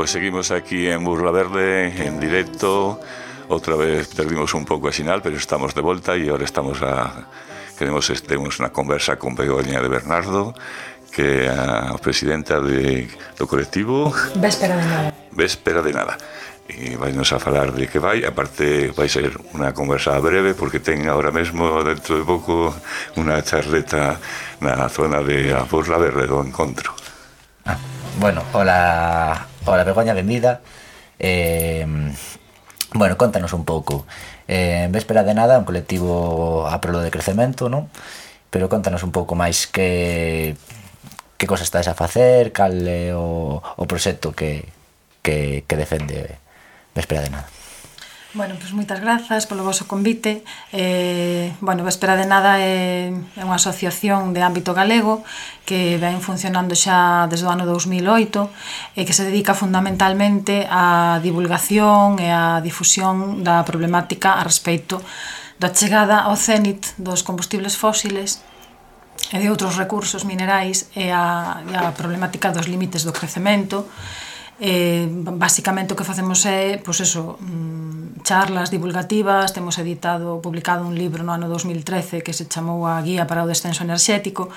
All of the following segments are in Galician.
Pues seguimos aquí en Burla Verde, en directo. Otra vez perdimos un poco el señal, pero estamos de vuelta y ahora estamos a... Queremos, tenemos una conversa con Begoña de Bernardo, que é a presidenta de, do colectivo... Véspera de nada. Véspera de nada. E vai nos a falar de que vai, aparte vai ser unha conversa breve, porque ten agora mesmo, dentro de pouco, unha charleta na zona de a Burla Verde do encontro. Ah, bueno, hola Ora, Begoña, benvida. Eh, bueno, contanos un pouco. Eh, en Véspera de Nada, un colectivo a prolo de crecemento, non? Pero contanos un pouco máis que que cosa estás a facer, cal é o, o proxecto que, que, que defende Véspera de Nada. Bueno, pois moitas grazas polo vosso convite. Eh, bueno, Vespera de Nada é, é unha asociación de ámbito galego que ven funcionando xa desde o ano 2008 e que se dedica fundamentalmente á divulgación e á difusión da problemática a respecto da chegada ao cénit dos combustibles fósiles e de outros recursos minerais e a, e a problemática dos límites do crecemento Eh, basicamente o que facemos é, pois eso, mm, charlas divulgativas, temos editado, publicado un libro no ano 2013 que se chamou a Guía para o Descenso Enerxético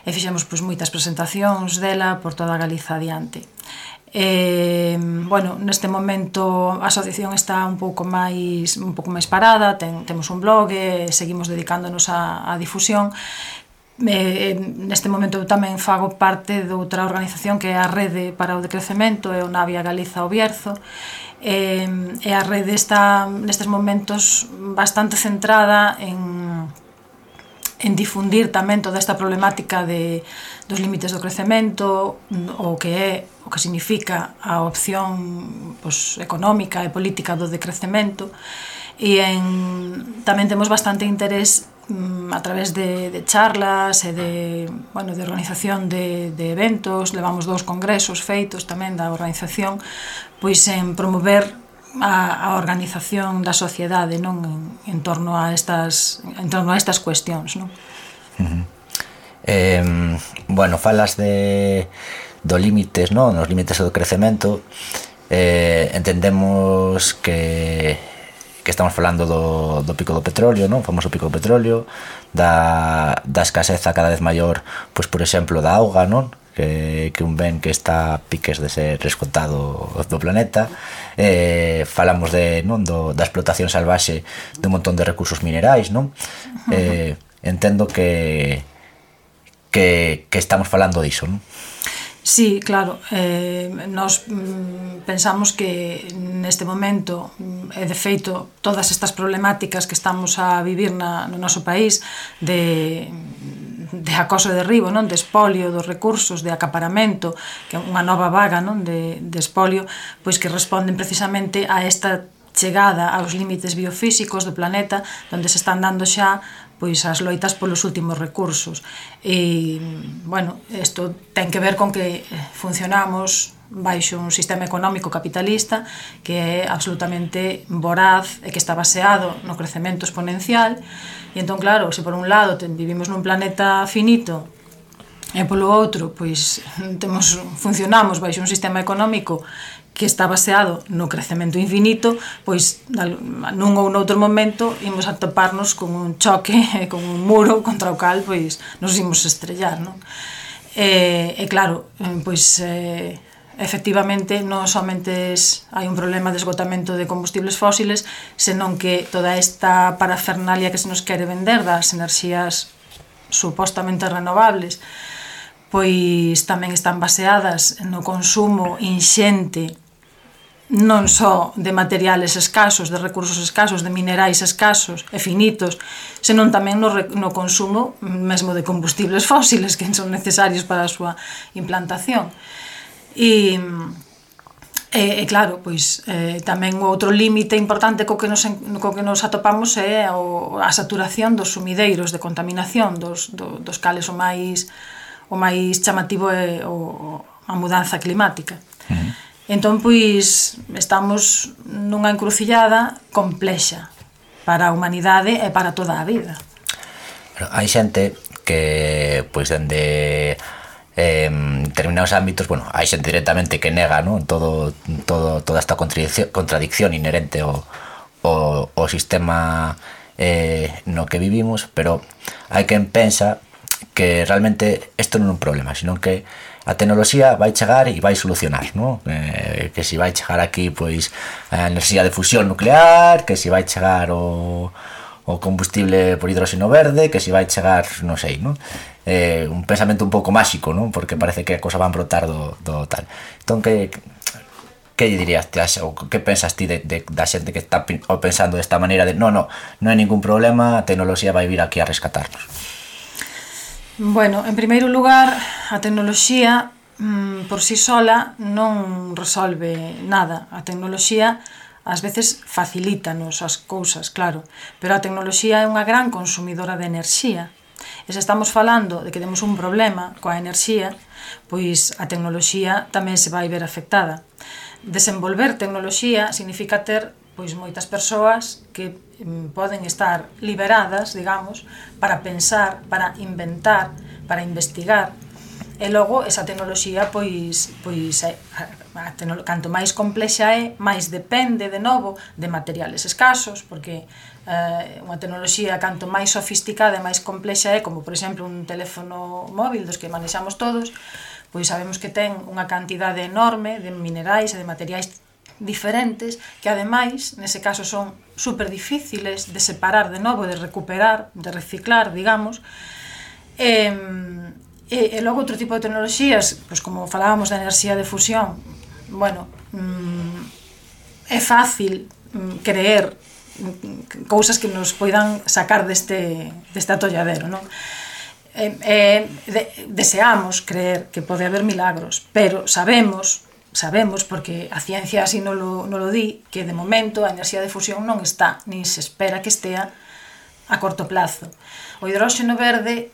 e fixemos pois, moitas presentacións dela por toda a Galiza adiante. Eh, bueno, neste momento a asociación está un pouco máis un pouco máis parada, ten, temos un blog, eh, seguimos dedicándonos á difusión, eh, neste momento eu tamén fago parte de outra organización que é a Rede para o Decrecemento e o Navia Galiza o Bierzo eh, e a rede está nestes momentos bastante centrada en en difundir tamén toda esta problemática de, dos límites do crecemento, o que é o que significa a opción pois, económica e política do decrecemento, e en, tamén temos bastante interés Mm, a través de, de charlas e de, bueno, de organización de, de eventos, levamos dous congresos feitos tamén da organización, pois en promover a, a organización da sociedade non en, en torno a estas en torno a estas cuestións, non? Uh -huh. eh, bueno, falas de do límites, non? Nos límites do crecemento eh, entendemos que que estamos falando do, do pico do petróleo, non? O famoso pico do petróleo, da, da escaseza cada vez maior, pois por exemplo, da auga, non? Que, que un ben que está a piques de ser rescontado do planeta eh, falamos de non do, da explotación salvaxe de un montón de recursos minerais non eh, entendo que que, que estamos falando diso non? Sí, claro. Eh, nos mm, pensamos que neste momento, mm, e de feito, todas estas problemáticas que estamos a vivir na, no noso país de de acoso e derribo, non? de espolio dos recursos, de acaparamento, que é unha nova vaga non? De, de espolio, pois que responden precisamente a esta chegada aos límites biofísicos do planeta, onde se están dando xa pois as loitas polos últimos recursos. E, bueno, isto ten que ver con que funcionamos baixo un sistema económico capitalista que é absolutamente voraz e que está baseado no crecemento exponencial e entón claro, se por un lado vivimos nun planeta finito e polo outro, pois temos funcionamos baixo un sistema económico que está baseado no crecemento infinito, pois nun ou noutro momento imos a toparnos con un choque, con un muro contra o cal, pois nos imos estrellar, non? E, e claro, eh, pois eh, efectivamente non somente es, hai un problema de esgotamento de combustibles fósiles, senón que toda esta parafernalia que se nos quere vender das enerxías supostamente renovables, pois tamén están baseadas no consumo inxente non só de materiales escasos, de recursos escasos, de minerais escasos e finitos, senón tamén no, no consumo mesmo de combustibles fósiles que son necesarios para a súa implantación. E, e, e claro, pois eh, tamén o outro límite importante co que nos, co que nos atopamos é o, a saturación dos sumideiros de contaminación, dos, do, dos cales o máis o máis chamativo é o, a mudanza climática. Entón, pois, estamos nunha encrucillada complexa para a humanidade e para toda a vida. Bueno, hai xente que, pois, dende eh, determinados ámbitos, bueno, hai xente directamente que nega, ¿no? todo, todo, toda esta contradicción, contradicción inherente ao, ao, ao sistema eh, no que vivimos, pero hai quen pensa que realmente isto non é un problema, sino que a tecnoloxía vai chegar e vai solucionar, no? Eh, que se vai chegar aquí pois a enerxía de fusión nuclear, que se vai chegar o o combustible por hidróxeno verde, que se vai chegar, non sei, non? Eh, un pensamento un pouco máxico, non? Porque parece que a cosa van brotar do, do tal. Entón, que, que lle dirías te ou que pensas ti de, de, da xente que está pensando desta maneira de, no, no, non hai ningún problema, a tecnoloxía vai vir aquí a rescatarnos. Bueno, en primeiro lugar, a tecnoloxía mm, por si sí sola non resolve nada. A tecnoloxía ás veces facilítanos as cousas, claro, pero a tecnoloxía é unha gran consumidora de enerxía. E se estamos falando de que temos un problema coa enerxía, pois a tecnoloxía tamén se vai ver afectada. Desenvolver tecnoloxía significa ter pois moitas persoas que poden estar liberadas, digamos, para pensar, para inventar, para investigar. E logo esa tecnoloxía pois pois eh, a, a canto máis complexa é, máis depende de novo de materiales escasos, porque eh, unha tecnoloxía canto máis sofisticada e máis complexa é, como por exemplo un teléfono móvil dos que manexamos todos, pois sabemos que ten unha cantidade enorme de minerais e de materiais diferentes que ademais, nese caso son super difíciles de separar de novo, de recuperar, de reciclar, digamos. E, e, e logo outro tipo de tecnoloxías, pois como falábamos da enerxía de fusión, bueno, mm, é fácil mm, creer mm, cousas que nos poidan sacar deste, deste atolladero, non? Eh, eh, de, deseamos creer que pode haber milagros, pero sabemos sabemos, porque a ciencia así non lo, non lo di, que de momento a enerxía de fusión non está, nin se espera que estea a corto plazo. O hidróxeno verde,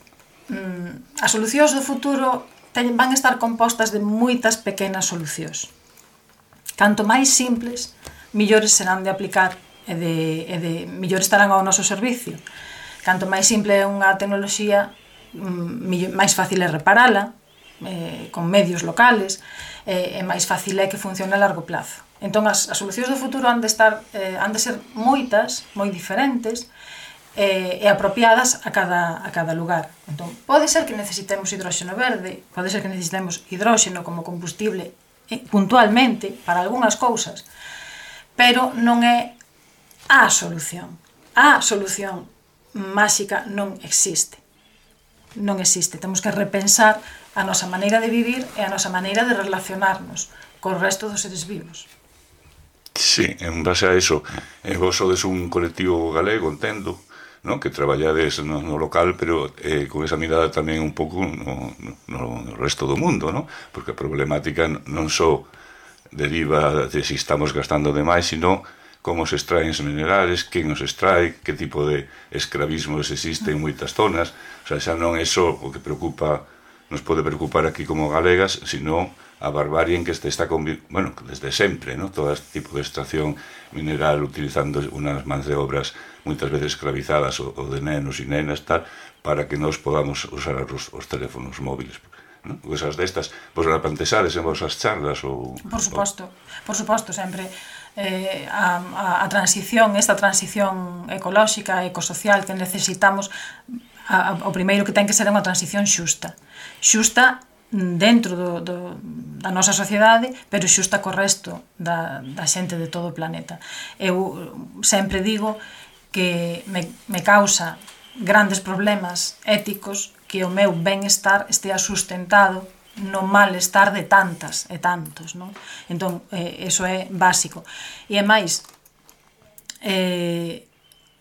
mm, as solucións do futuro ten, van estar compostas de moitas pequenas solucións. Canto máis simples, millores serán de aplicar e de, e de millores estarán ao noso servicio. Canto máis simple é unha tecnoloxía, mm, máis fácil é reparala, eh, con medios locales, eh, é máis fácil é que funcione a largo plazo. Entón, as, as solucións do futuro han de, estar, eh, han de ser moitas, moi diferentes, eh, e apropiadas a cada, a cada lugar. Entón, pode ser que necesitemos hidróxeno verde, pode ser que necesitemos hidróxeno como combustible eh, puntualmente para algunhas cousas, pero non é a solución. A solución máxica non existe. Non existe. Temos que repensar a nosa maneira de vivir e a nosa maneira de relacionarnos co resto dos seres vivos. Sí, en base a iso, eh, vos sodes un colectivo galego, entendo, no? que traballades no, no local, pero eh, con esa mirada tamén un pouco no, no, no resto do mundo, no? porque a problemática non só deriva de si estamos gastando demais, sino como se extraen os minerales, quen os extrae, que tipo de escravismo existe en moitas zonas, o sea, xa non é só o que preocupa nos pode preocupar aquí como galegas, sino a barbarie en que se está bueno, desde sempre, ¿no? todo este tipo de extracción mineral utilizando unas mans de obras moitas veces escravizadas ou de nenos e nenas tal, para que nos podamos usar os, os teléfonos móviles. ¿no? Cosas destas, vos la plantexades en vosas charlas ou... Por suposto, o... por suposto, sempre eh, a, a, a transición, esta transición ecolóxica, ecosocial que necesitamos, a, a, o primeiro que ten que ser unha transición xusta. Uh xusta dentro do, do, da nosa sociedade, pero xusta co resto da, da xente de todo o planeta. Eu sempre digo que me, me causa grandes problemas éticos que o meu benestar estea sustentado no malestar de tantas e tantos, non? Entón, eh, eso é básico. E é máis, eh,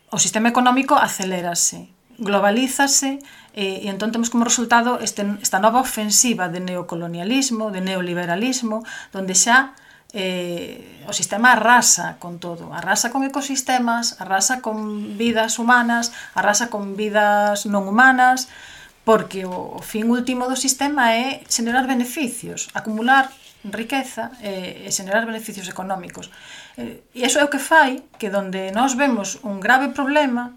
o sistema económico acelérase, globalízase, E, e entón temos como resultado este, esta nova ofensiva de neocolonialismo, de neoliberalismo, donde xa eh, o sistema arrasa con todo, arrasa con ecosistemas, arrasa con vidas humanas, arrasa con vidas non humanas, porque o fin último do sistema é generar beneficios, acumular riqueza e, e generar beneficios económicos. E iso é o que fai que donde nós vemos un grave problema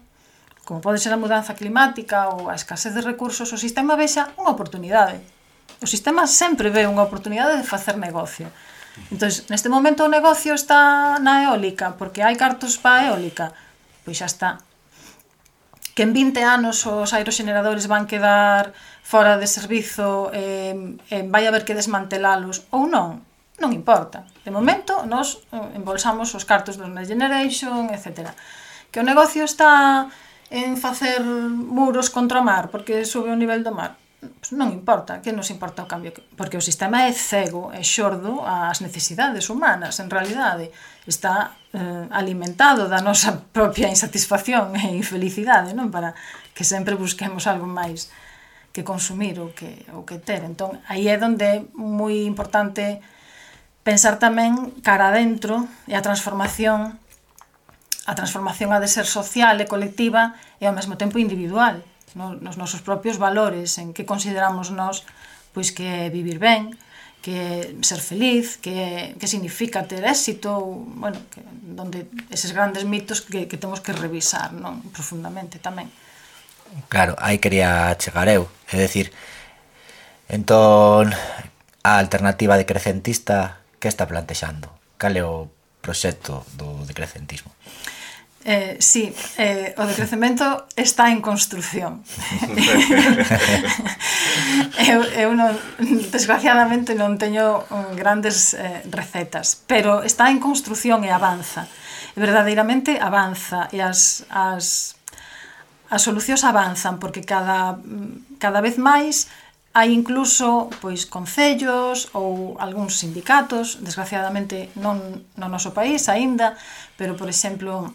como pode ser a mudanza climática ou a escasez de recursos, o sistema vexa unha oportunidade. O sistema sempre ve unha oportunidade de facer negocio. Entón, neste momento o negocio está na eólica, porque hai cartos para a eólica, pois xa está. Que en 20 anos os aeroxeneradores van quedar fora de servizo, eh, eh, vai haber que desmantelalos ou non, non importa. De momento, nos eh, embolsamos os cartos do Next Generation, etc. Que o negocio está en facer muros contra o mar porque sube o nivel do mar pues non importa, que nos importa o cambio porque o sistema é cego, é xordo ás necesidades humanas, en realidade está eh, alimentado da nosa propia insatisfacción e infelicidade, non? Para que sempre busquemos algo máis que consumir ou que, ou que ter. Entón, aí é onde é moi importante pensar tamén cara adentro e a transformación a transformación ha de ser social e colectiva e ao mesmo tempo individual, no, nos nosos propios valores, en que consideramos nós pois que vivir ben, que ser feliz, que, que significa ter éxito, bueno, que, donde eses grandes mitos que, que temos que revisar non profundamente tamén. Claro, aí quería chegar eu, é dicir, entón, a alternativa decrecentista que está plantexando? Cal é o proxecto do decrecentismo. Eh, sí, eh, o decrecemento está en construción. eu, eu non, desgraciadamente non teño mm, grandes eh, recetas, pero está en construción e avanza. E verdadeiramente avanza e as, as, as solucións avanzan porque cada, mm, cada vez máis Hai incluso pois concellos ou algúns sindicatos, desgraciadamente non no noso país aínda, pero por exemplo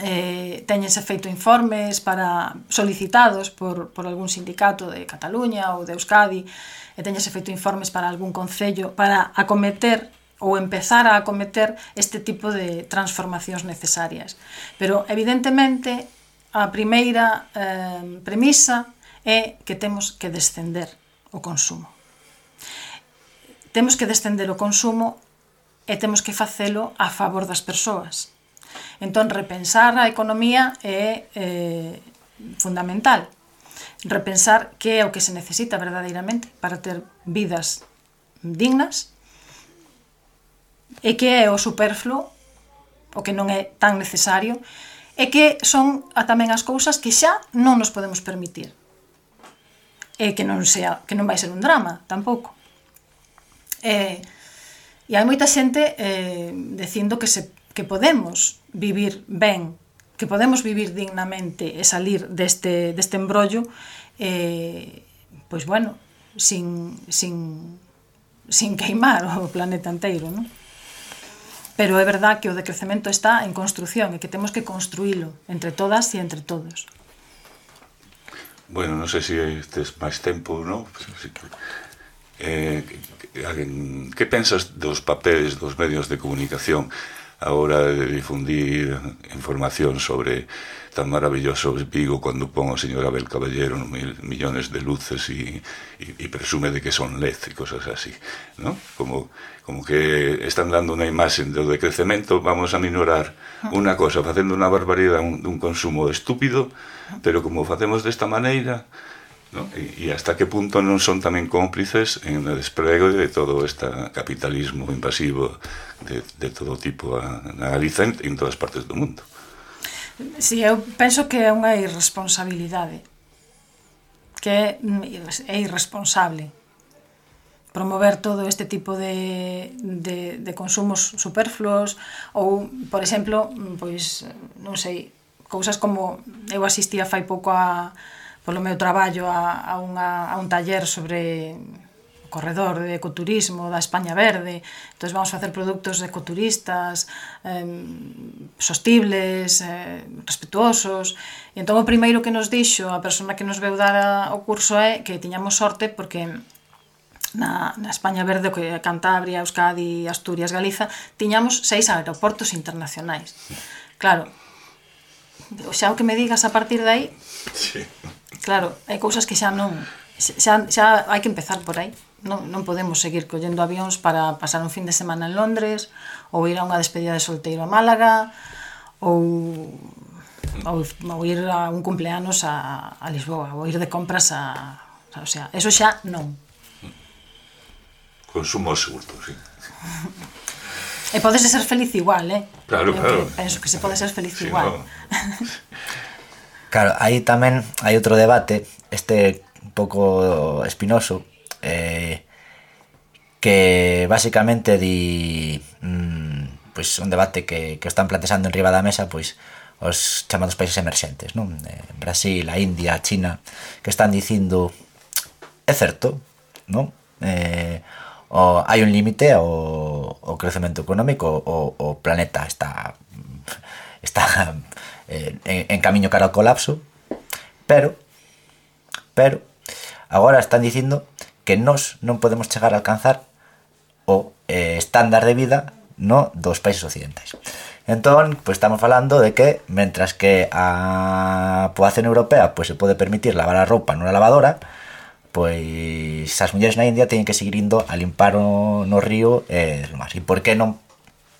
eh, teñense feito informes para solicitados por, por algún sindicato de Cataluña ou de Euskadi e teñense feito informes para algún concello para acometer ou empezar a acometer este tipo de transformacións necesarias. Pero, evidentemente, a primeira eh, premisa é que temos que descender o consumo. Temos que descender o consumo e temos que facelo a favor das persoas. Entón, repensar a economía é eh, fundamental. Repensar que é o que se necesita verdadeiramente para ter vidas dignas e que é o superfluo, o que non é tan necesario, e que son a tamén as cousas que xa non nos podemos permitir e que non sea que non vai ser un drama tampouco. E, e hai moita xente eh, dicindo que se que podemos vivir ben, que podemos vivir dignamente e salir deste deste embrollo eh, pois bueno, sin sin sin queimar o planeta inteiro, non? Pero é verdad que o decrecemento está en construción e que temos que construílo entre todas e entre todos. Bueno, non sei se tes máis tempo, non? Sí. Eh, que, que, que pensas dos papeles dos medios de comunicación a hora de difundir información sobre tan maravilloso Vigo cuando pon o señor Abel Caballero mil millones de luces y, y, y presume de que son LED y cosas así, ¿no? Como, como que están dando unha imagen de decrecemento, vamos a minorar unha cosa facendo unha barbaridade, un, un consumo estúpido, pero como facemos desta maneira, ¿no? E, e hasta que punto non son tamén cómplices en o despregue de todo este capitalismo invasivo de, de todo tipo a, na Galiza en, en todas partes do mundo. Si, sí, eu penso que é unha irresponsabilidade que mm, é irresponsable promover todo este tipo de, de, de consumos superfluos ou, por exemplo, mm, pois, non sei, cousas como eu asistía fai pouco a, polo meu traballo a, a, unha, a un taller sobre o corredor de ecoturismo da España Verde. Entón vamos facer produtos ecoturistas, eh, sostibles, eh, respetuosos. E entón o primeiro que nos dixo a persona que nos veu dar a, o curso é que tiñamos sorte porque na, na España Verde, que Cantabria, Euskadi, Asturias, Galiza, tiñamos seis aeroportos internacionais. Claro, xa o que me digas a partir de aí... Sí Claro, hai cousas que xa non xa, xa hai que empezar por aí. Non, non podemos seguir collendo avións para pasar un fin de semana en Londres ou ir a unha despedida de solteiro a Málaga ou ou, ou ir a un cumpleanos a, a Lisboa ou ir de compras a, o sea, eso xa non. Consumo seguro, sí. e podes ser feliz igual, eh? Claro, Eu claro. Penso que se pode ser feliz si igual. No. Claro, aí tamén hai outro debate, este un pouco espinoso, eh, que basicamente di... Mm, pois un debate que, que están plantexando en riba da mesa, pois os chamados países emerxentes, non? Eh, Brasil, a India, a China, que están dicindo é certo, non? Eh, o, hai un límite ao, ao crecemento económico, o, o planeta está está eh, en, en camiño cara ao colapso, pero pero agora están dicindo que nós non podemos chegar a alcanzar o eh, estándar de vida no dos países occidentais. Entón, pues estamos falando de que mentras que a poboación europea pues se pode permitir lavar a roupa nunha lavadora, pois as mulleres na India teñen que seguir indo a limpar o, no río e eh, demás. E por que non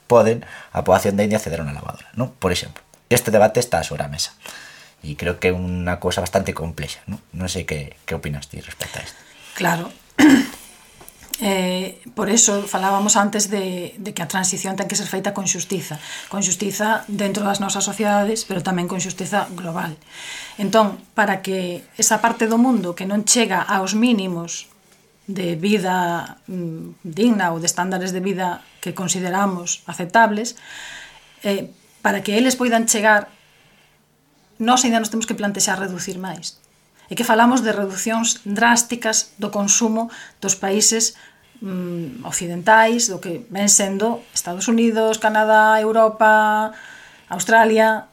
poden a poboación da India acceder a unha lavadora, non? Por exemplo. este debate está sobre a mesa. E creo que é unha cousa bastante complexa. Non no sei que, que opinas ti respecto a isto. Claro. Eh, por eso falábamos antes de, de que a transición ten que ser feita con xustiza, con xustiza dentro das nosas sociedades, pero tamén con xustiza global. Entón, para que esa parte do mundo que non chega aos mínimos de vida mm, digna ou de estándares de vida que consideramos aceptables, eh, para que eles poidan chegar nós ainda nos temos que plantexar reducir máis. E que falamos de reduccións drásticas do consumo dos países mm, occidentais, do que ven sendo Estados Unidos, Canadá, Europa, Australia,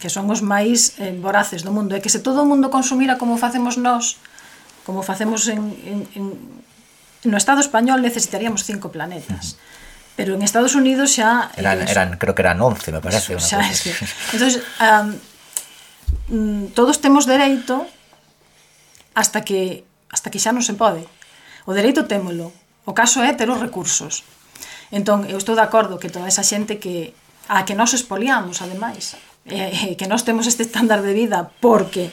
que son os máis eh, voraces do mundo. E que se todo o mundo consumira como facemos nós, como facemos en, en, en, no Estado español, necesitaríamos cinco planetas. Uh Pero en Estados Unidos xa... Eran, eh, eran creo que eran 11, me parece. Eso, xa, es que, entonces, um, todos temos dereito hasta que hasta que xa non se pode. O dereito témolo. O caso é ter os recursos. Entón, eu estou de acordo que toda esa xente que a que nós expoliamos, ademais, eh, que nós temos este estándar de vida porque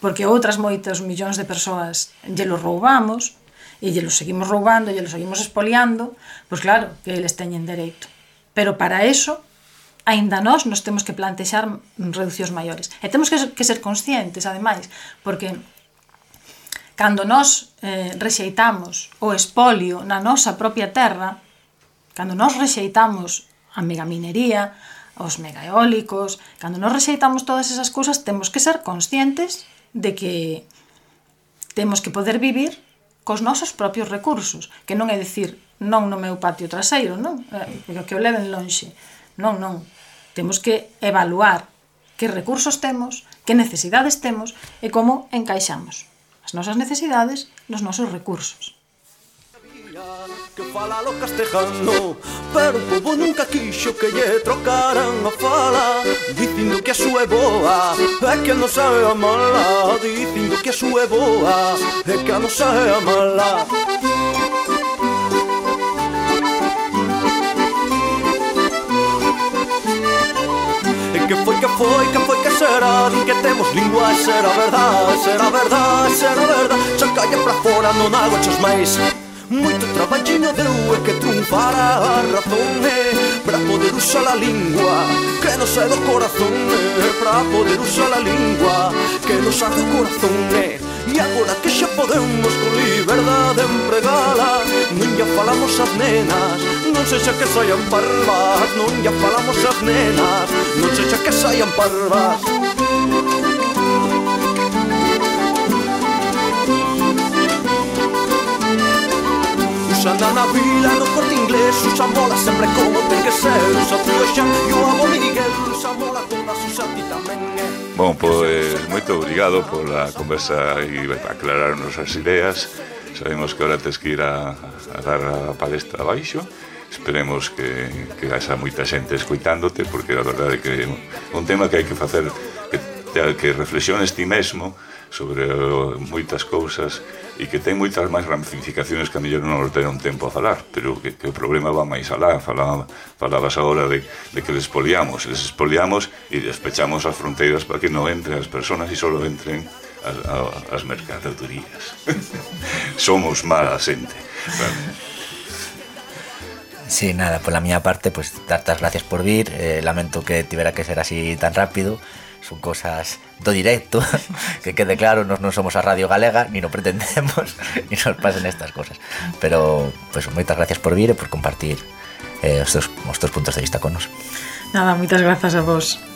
porque outras moitas millóns de persoas lle lo roubamos, e lle los seguimos roubando, e lle los seguimos expoliando, pois claro, que eles teñen dereito. Pero para eso, aínda nós nos temos que plantexar reducións maiores. E temos que ser, que ser conscientes, ademais, porque cando nós eh, rexeitamos o espolio na nosa propia terra, cando nós rexeitamos a megaminería, os megaeólicos, cando nós rexeitamos todas esas cousas, temos que ser conscientes de que temos que poder vivir cos nosos propios recursos, que non é dicir non no meu patio traseiro, non? Eh, pero que o leven lonxe. Non, non. Temos que evaluar que recursos temos, que necesidades temos e como encaixamos as nosas necesidades nos nosos recursos. Que fala lo castellano, pero o povo nunca quixo que lle trocaran a fala que a súa é boa É que a nosa é a mala Dicindo que a súa é boa É que a nosa é a mala que foi, que foi, que foi, que será Din que temos lingua e será verdad, será verdad, será verdad. Xa calla pra fora, non hago chos máis. Moito traballiño deu e que triunfara a razón eh, Pra poder usar a lingua que nos sai do corazón eh, Pra poder usar a lingua que nos sai do corazón eh. E agora que xa podemos con liberdade empregala Non ya falamos as nenas, non sexa que saian parvas Non ya falamos as nenas, non sexa que saian parvas Xanda na vila, no corte inglés Usan bola sempre como ten que ser Usa tío Xan e o abo Miguel Usa bola toda Susati tamén é Bom, pois, moito obrigado pola conversa e aclararnos as ideas Sabemos que ahora tes que ir a, a dar a palestra abaixo Esperemos que, que haxa moita xente escoitándote Porque a verdade é que é un tema que hai que facer que reflexiones ti mesmo sobre eh, moitas cousas e que ten moitas máis ramificacións que a mellor non nos deron tempo a falar, pero que, que o problema va máis alá, falaba, falabas agora de, de que les poliamos, les expoliamos e despechamos as fronteiras para que non entren as persoas e só entren as, as mercadorías. Somos mala xente. Sí, nada, por la miña parte, pues darte as gracias por vir. Eh, lamento que tivera que ser así tan rápido. Son cosas do directo, que quede claro, nos non somos a Radio Galega, ni no pretendemos, ni nos pasen estas cosas. Pero, pues, moitas gracias por vir e por compartir eh, os, teus, os teus puntos de vista con nos. Nada, moitas grazas a vos.